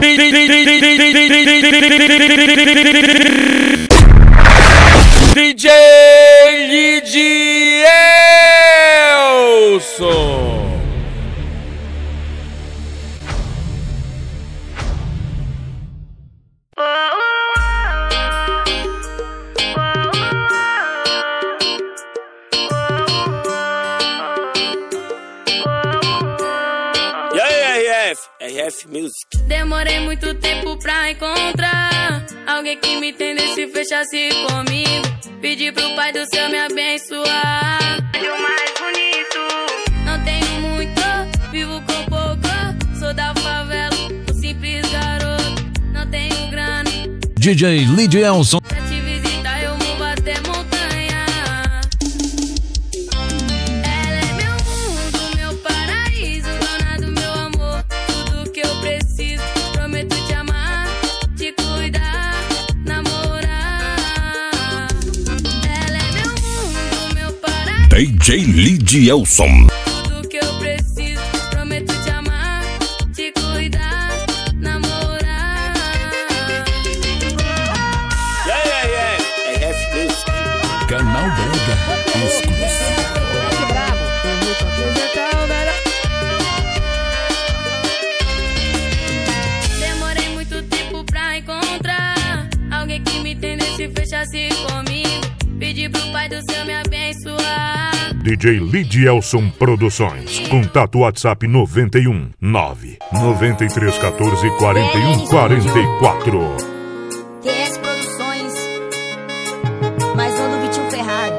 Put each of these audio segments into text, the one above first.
DJ Music. Demorei muito tempo pra encontrar alguém que me entendesse e fechasse comigo. Pedi pro pai do céu me abençoar. o mais bonito. Não tenho muito, vivo com pouco. Sou da favela, um simples garoto. Não tenho grana. DJ Lidielson. DJ Lidielson. Abençoar. DJ Lidielson Produções. Contato WhatsApp 91 9 93 14 41 44. TS Produções, mais um do Vitinho Ferrari.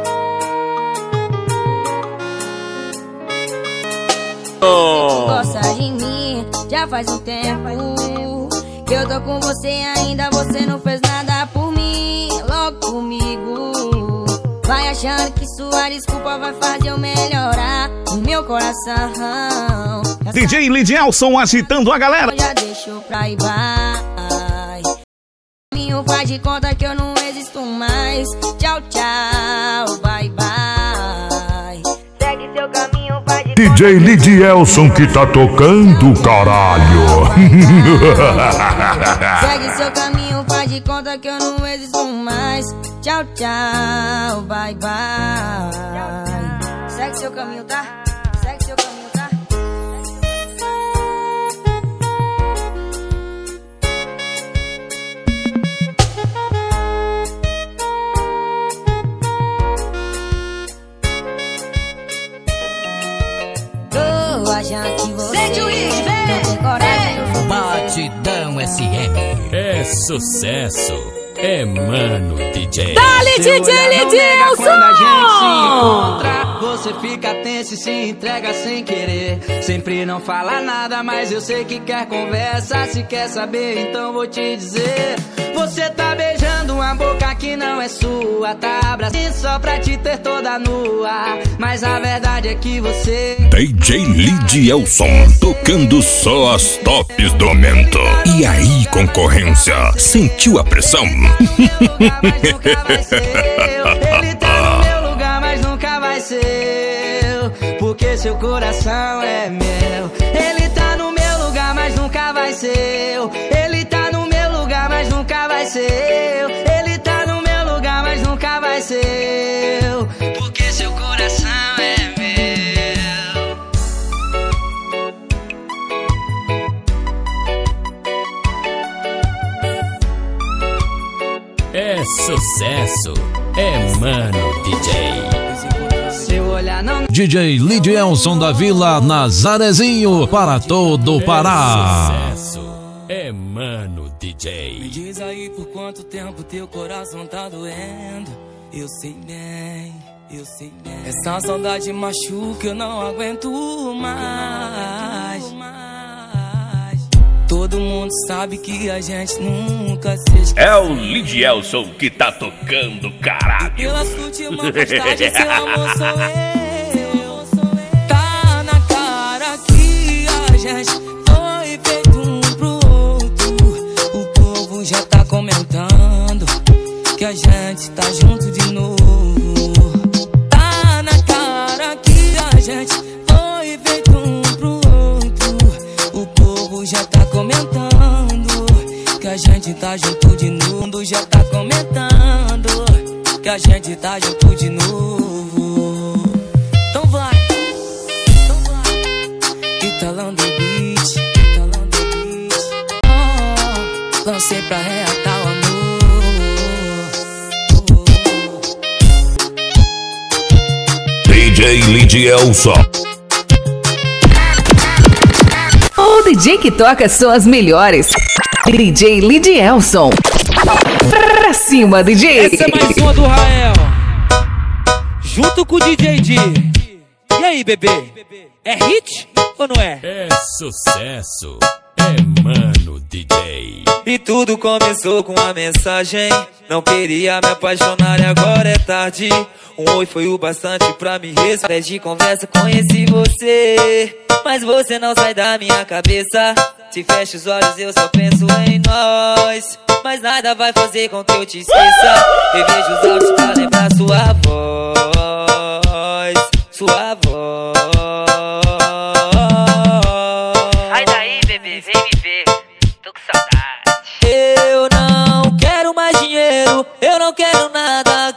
Gosta de mim, já faz um tempo que eu tô com você ainda, você não fez nada por achando que sua desculpa vai fazer eu melhorar o meu coração. DJ Lidielson agitando a galera. já deixou pra ir vai. Caminho faz de conta que eu não existo mais. Tchau, tchau, bye, bye. Segue seu caminho, faz de DJ Lidielson que tá tocando, caralho. Segue seu caminho, faz de conta que eu não existo mais. Tchau, tchau, bye, bye. Segue seu caminho, tá? Segue seu caminho, tá? Tô achando que você não tem coragem. Batidão SM. É sucesso. É mano, DJ. Dale, DJ Quando você fica tenso e se entrega sem querer. Sempre não fala nada, mas eu sei que quer conversa. Se quer saber, então vou te dizer. Você tá beijando uma boca que não é sua. Tá abraçando só pra te ter toda nua. Mas a verdade é que você. DJ Lidielson tocando só as tops do momento. E aí, concorrência? Sentiu a pressão? eu. Ele Porque seu coração é meu. Ele tá no meu lugar, mas nunca vai ser eu. Ele tá no meu lugar, mas nunca vai ser eu. Ele tá no meu lugar, mas nunca vai ser eu. Porque seu coração é meu. É sucesso. É mano, DJ. DJ Lidielson da Vila Nazarezinho para todo o Pará. Sucesso. É mano, Me DJ. diz aí por quanto tempo teu coração tá doendo. Eu sei bem, eu sei bem. Essa saudade machuca, eu não aguento mais. Todo mundo sabe que a gente nunca se esquece. É o Lidielson que tá tocando, caralho. Pela sutil postagem, seu amor sou eu. Gente foi feito um pro outro. O povo já tá comentando que a gente tá junto de novo. Tá na cara que a gente foi feito um pro outro. O povo já tá comentando Que a gente tá junto de novo, já tá comentando. Que a gente tá junto de novo. DJ Lidielson. O DJ que toca são as melhores. DJ Lidielson. Pra cima, DJ. Essa é mais uma do Rael. Junto com o DJ D. E aí, bebê? É hit ou não é? É sucesso. Mano DJ. E tudo começou com uma mensagem. Não queria me apaixonar e agora é tarde. Um oi foi o bastante pra me responder. de conversa conheci você. Mas você não sai da minha cabeça. Se fecha os olhos, eu só penso em nós. Mas nada vai fazer com que eu te esqueça. Revejo os olhos pra lembrar sua voz. Sua voz.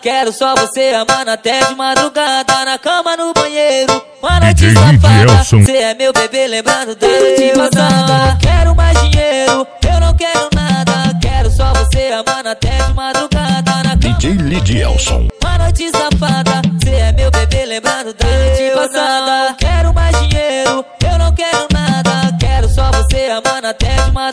Quero só você amando até de madrugada. Na cama, no banheiro, uma noite DJ safada. Você é meu bebê, lembrando da noite passada. Não quero mais dinheiro, eu não quero nada. Quero só você amando até de madrugada. Na cama, DJ Lidielson. uma noite safada. Você é meu bebê, lembrando da noite passada. Não quero mais dinheiro, eu não quero nada. Quero só você amando até de madrugada.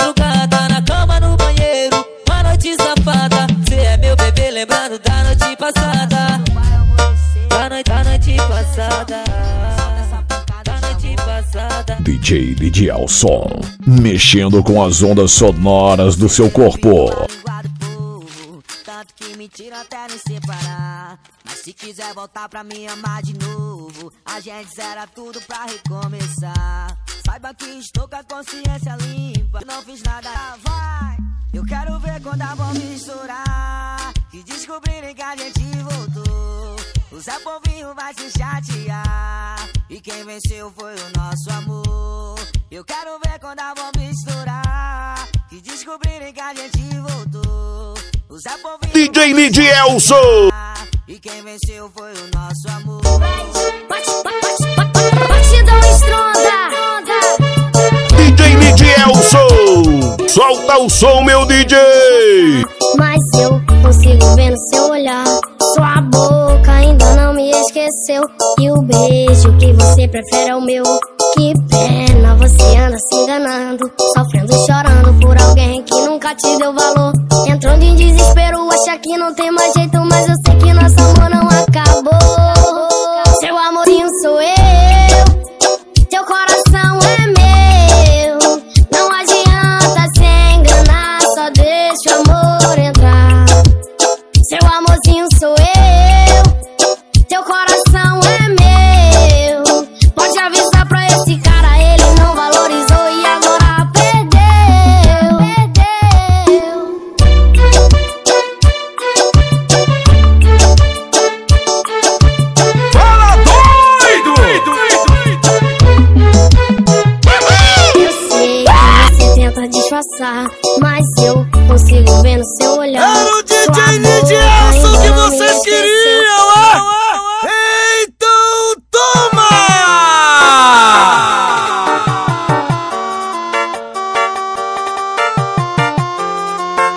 DJ Lidielson. Mexendo com as ondas sonoras do seu corpo. Tanto que me tira até me separar. Mas se quiser voltar pra me amar de novo, a gente zera tudo pra recomeçar. Saiba que estou com a consciência limpa, não fiz nada, vai. Eu quero ver quando a bomba estourar e descobrirem que a gente voltou. O Zé Povinho vai se chatear e quem venceu foi o nosso amor. Eu quero ver quando a bomba estourar e descobrirem que a gente voltou. O Zé Povinho DJ Lidielson. e quem venceu foi o nosso amor. Batidão estronda. DJ Lidielson. Solta o som, meu DJ. Mas eu consigo ver no seu olhar. Esqueceu. E o beijo que você prefere é o meu. Que pena, você anda se enganando. Sofrendo, chorando por alguém que nunca te deu valor. Entrando em desespero, acha que não tem mais jeito. Mas eu sei que nosso amor não mas eu consigo ver no seu olhar. Era o DJ Lidielson ainda que vocês queriam, ah! Então toma!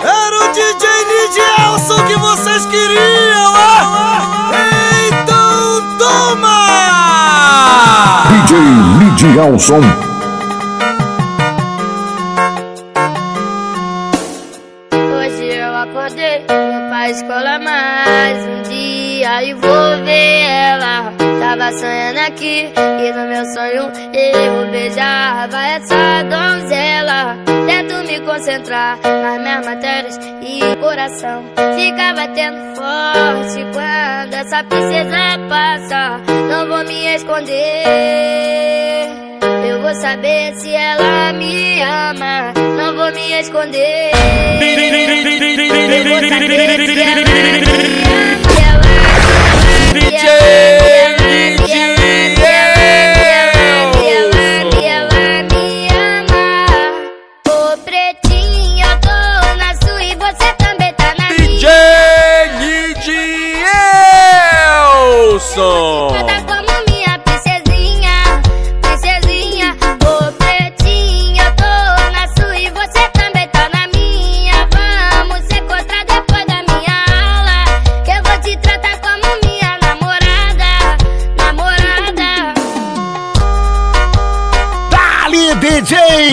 Era o DJ Lidielson que vocês queriam, ah! Então toma! DJ Lidielson. Escola mais um dia e vou ver ela. Tava sonhando aqui e no meu sonho eu beijava essa donzela. Tento me concentrar nas minhas matérias e coração fica batendo forte quando essa princesa passa. Não vou me esconder. Eu vou saber se ela me ama. Não vou me esconder.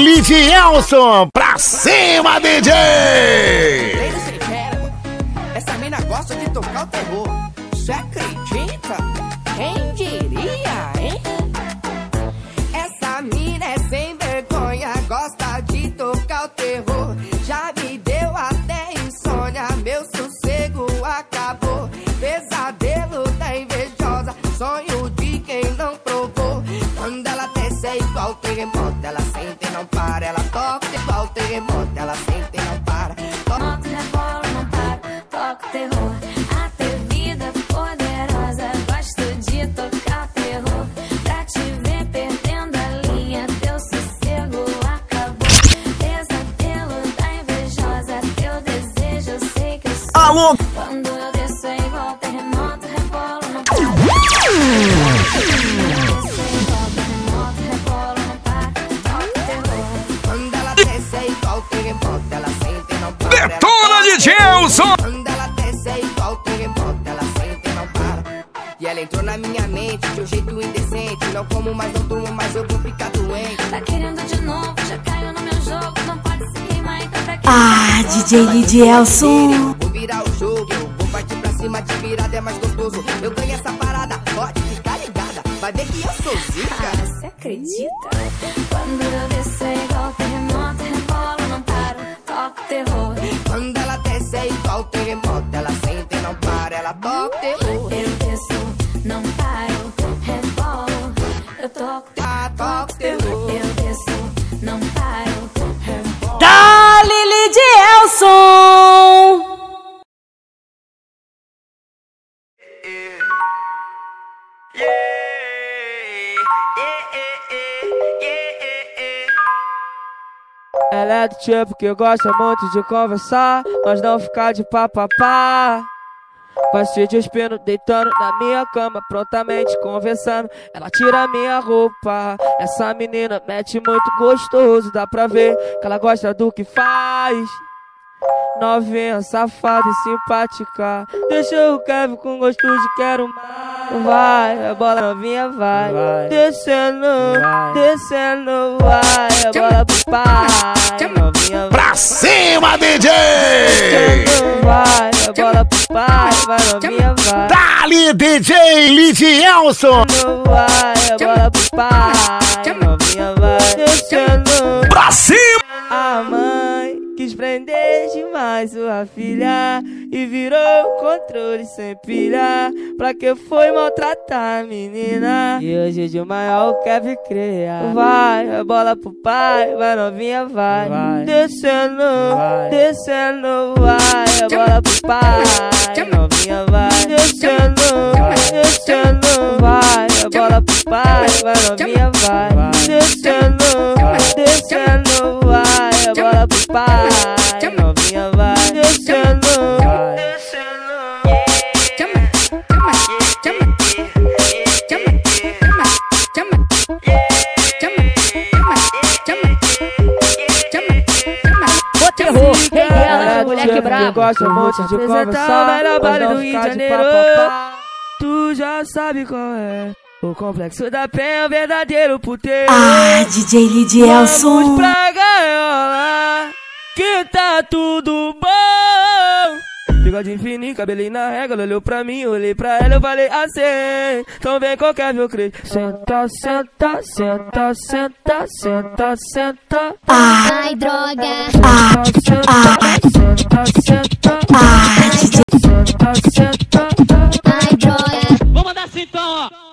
Elson. Pra cima, DJ! Essa mina gosta de tocar o terror. Você acredita? Quem diria, hein? Essa mina é sem vergonha, gosta de tocar o terror. Já me deu até insônia, meu sossego acabou. Pesadelo da invejosa, sonho de quem não provou. Quando ela desce é igual terremoto, ela Detona, DJ Elson! Quando ela desce é igual terremoto, ela sente e não para. E ela entrou na minha mente de um jeito indecente. Não como mais, não durmo mais, eu vou ficar doente. Tá querendo de novo, já caiu no meu jogo, não pode se queimar, então pra que Ah, DJ Lidielson. Vou virar o jogo, vou partir pra cima de virada, é mais gostoso. Eu ganho essa parada, pode ficar ligada. Vai ver que eu sou zica. Você acredita? Quando eu desço toca o terror. Eu desço, não paro, rebolo, eu toco, Ah, toca o terror. eu desço, não paro, rebolo. Dali Lidielson. Ela é do tipo que gosta muito de conversar, mas não ficar de papapá. Vai se despindo, deitando na minha cama, prontamente conversando. Ela tira minha roupa. Essa menina mete muito gostoso, dá pra ver que ela gosta do que faz. Novinha, safada e simpática. Deixa o Kevin com gosto de quero mais. Vai, a bola novinha vai. Descendo, descendo, vai. A bola pro pai. Novinha vai. Pra cima, DJ! Descendo, vai. A bola pro pai. Novinha vai. Dali, DJ Lidielson! Vai. Bola pro pai. Novinha vai. Descendo. Pra cima! Prender demais sua filha e virou controle sem pilha. Pra que foi maltratar a menina? E hoje de maior quer vir criar. Vai, a bola pro pai, vai novinha, vai. Descendo, descendo, vai, a bola pro pai, novinha, vai. Descendo, descendo, vai, a bola pro pai, vai novinha, vai. Pai, novinha, vai. Descendo, moleque Eu brabo. gosto muito de conversar, o melhor baile do Rio de Janeiro. Tu já sabe qual é. O complexo da penha é o verdadeiro puteiro. Ah, DJ Vamos Lidielson. pra gaiola, que tá tudo bom. Bigode fininho, cabelinho na régua, ela olhou pra mim, olhei pra ela, eu falei assim. Então vem qualquer meu creio. Senta, senta, senta, senta, senta, senta. Ai, droga. Ah, Senta, ah, senta, senta, ah, DJ. senta, senta. Ai, droga. Vamos mandar assim então, ó.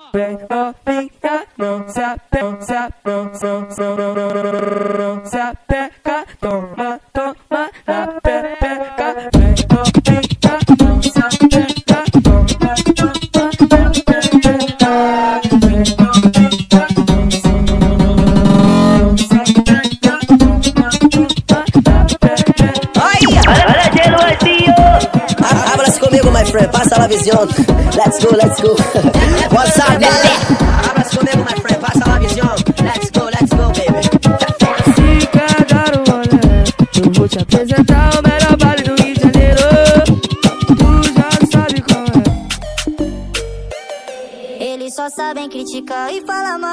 Passa la visão. Let's go, let's go. What's up, baby? Comigo, my friend. Passa la visão. Let's go, let's go, baby. Se quer dar um olé, eu vou te apresentar o melhor baile do Rio de Janeiro. Tu já sabe qual é. Eles só sabem criticar e falar mal.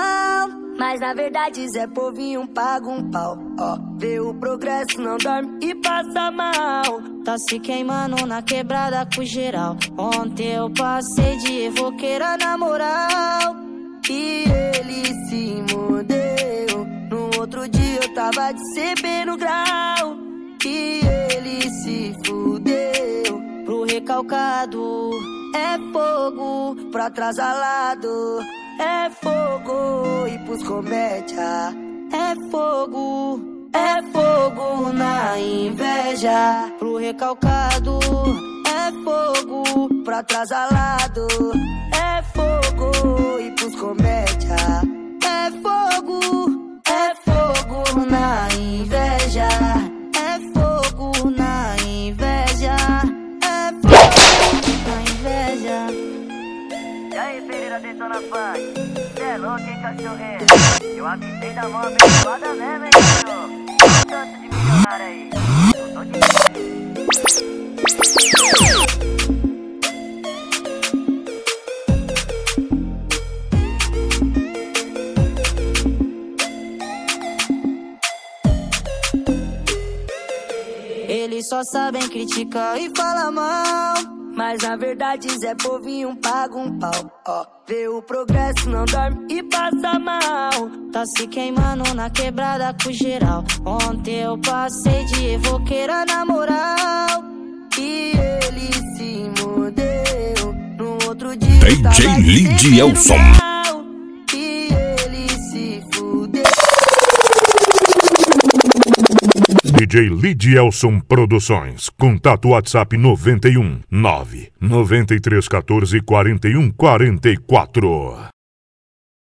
Mas na verdade Zé Povinho paga um pau. Ó, vê o progresso, não dorme e passa mal. Tá se queimando na quebrada com geral. Ontem eu passei de evoqueira na moral. E ele se mudeu. No outro dia eu tava de CB no grau. E ele se fudeu. Pro recalcado é fogo, pro atrasalado é fogo. E pros comédia é fogo, é fogo na inveja. Pro recalcado é fogo, pro atrasalado é fogo. E pros comédia aí, Pereira detona funk? Cê é louco, hein, cachorreiro? Eu avisei da mão abençoada mesmo, hein? Tanto de milionário aí. Eu tô de... Eles só sabem criticar e falar mal. Mas na verdade Zé Povinho paga um pau. Ó, vê o progresso, não dorme e passa mal. Tá se queimando na quebrada com geral. Ontem eu passei de evoqueira na moral. E ele se mudeu. No outro dia. DJ Lidielson. DJ Lidielson Produções. Contato WhatsApp 91 9 9314 41 44.